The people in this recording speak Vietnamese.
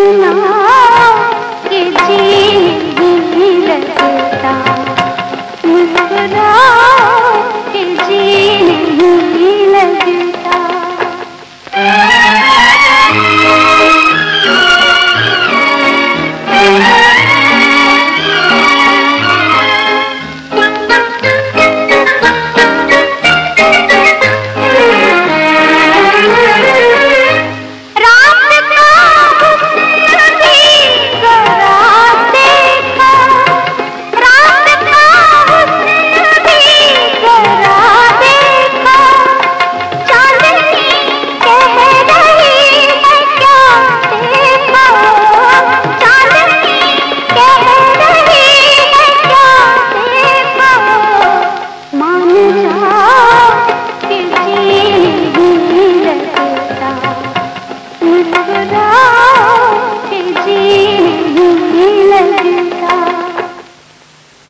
Love.